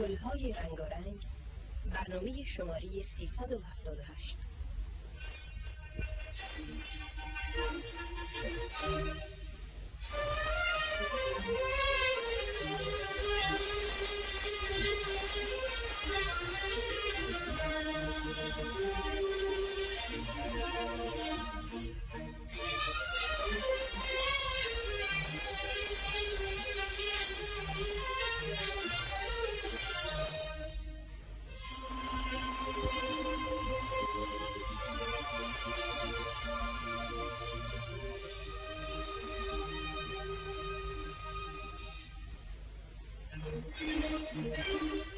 گلهای رنگارنگ برنامه شماره 378 به Thank you.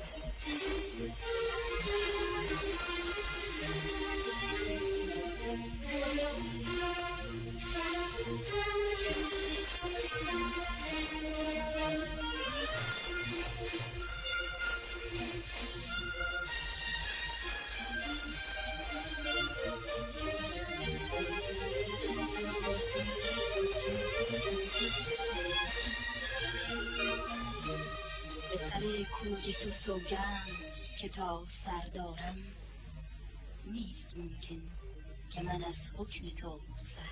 سوگند که تا سر دارم نیست ممکن که من از حکم تو سر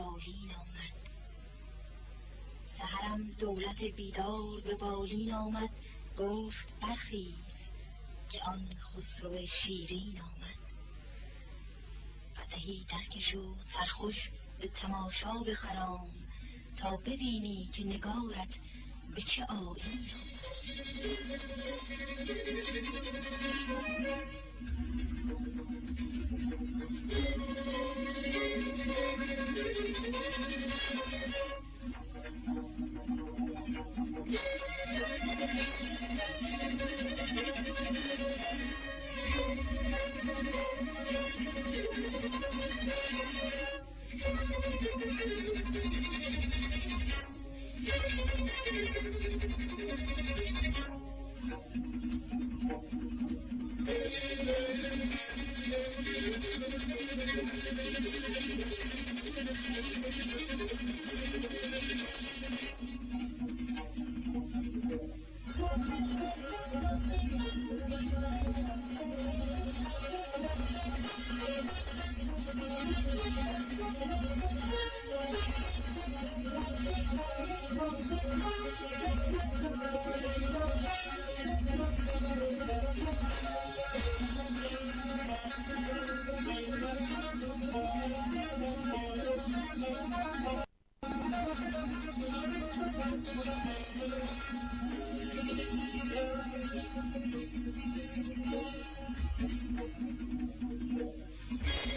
بالین آمد. سحرم دولت بیدار به بالین آمد. گفت برخیز که آن خسرو شیرین آمد. قدهی درکش و سرخوش به تماشا بخرام تا ببینی که نگارت به چه آیین آمد. Thank you.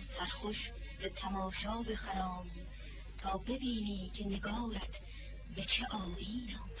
سرخوش به تماشا بخرام تا ببینی که نگارت به چه آیین آمد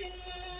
Yeah.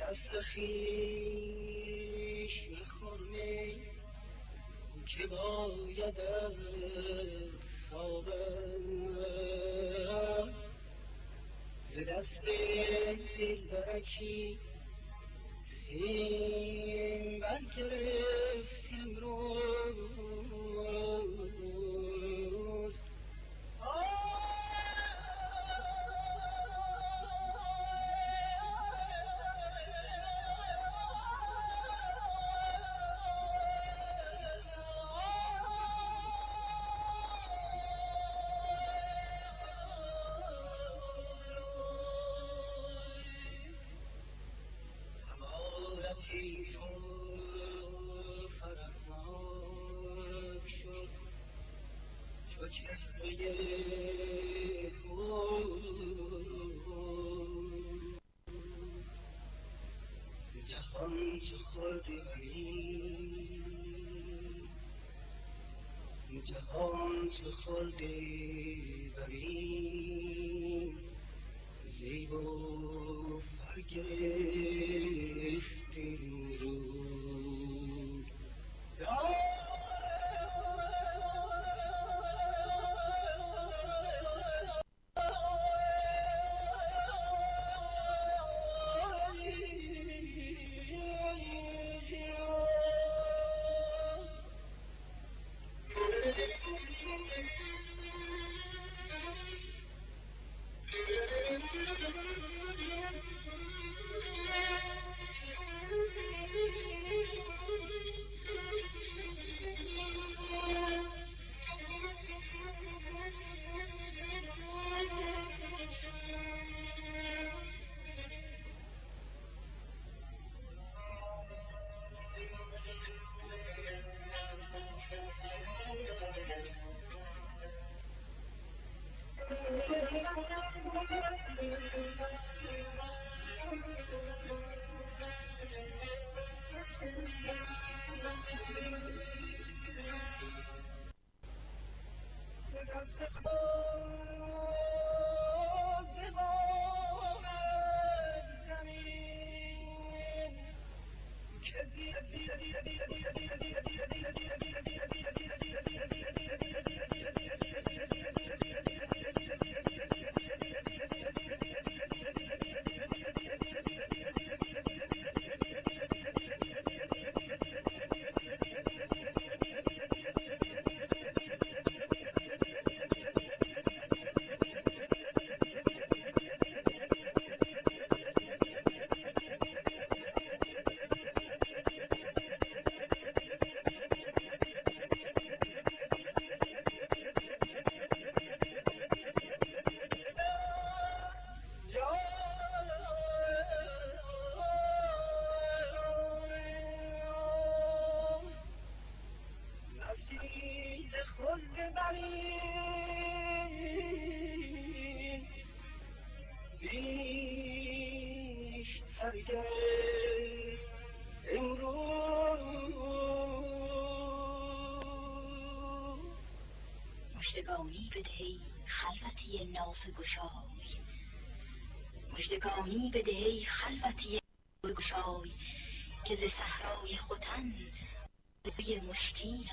دست خیش میخورمی که باید صابر ز دست دل برکی سیم برگرفتیم چه خلدی برین زیب و comfortable. مژدگانی بدهی خلوتی ناف گشای مژدگانی بدهی خلوتی گشای که ز صحرای ختن به مشکین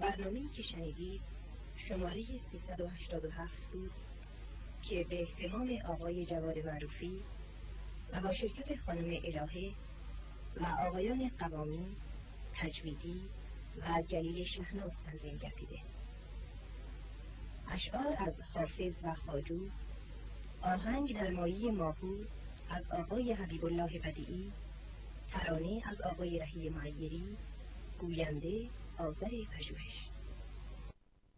برنامه که شنیدید شماره 387 بود که به احتمام آقای جواد معروفی و با شرکت خانم الهه و آقایان قوامی تجویدی و جلیل شهناز تنظیم گردیده اشعار از حافظ و خاجو آهنگ در مایی ماهو از آقای حبیب الله بدیعی ترانه از آقای رهی معیری گوینده آذر پژوهش.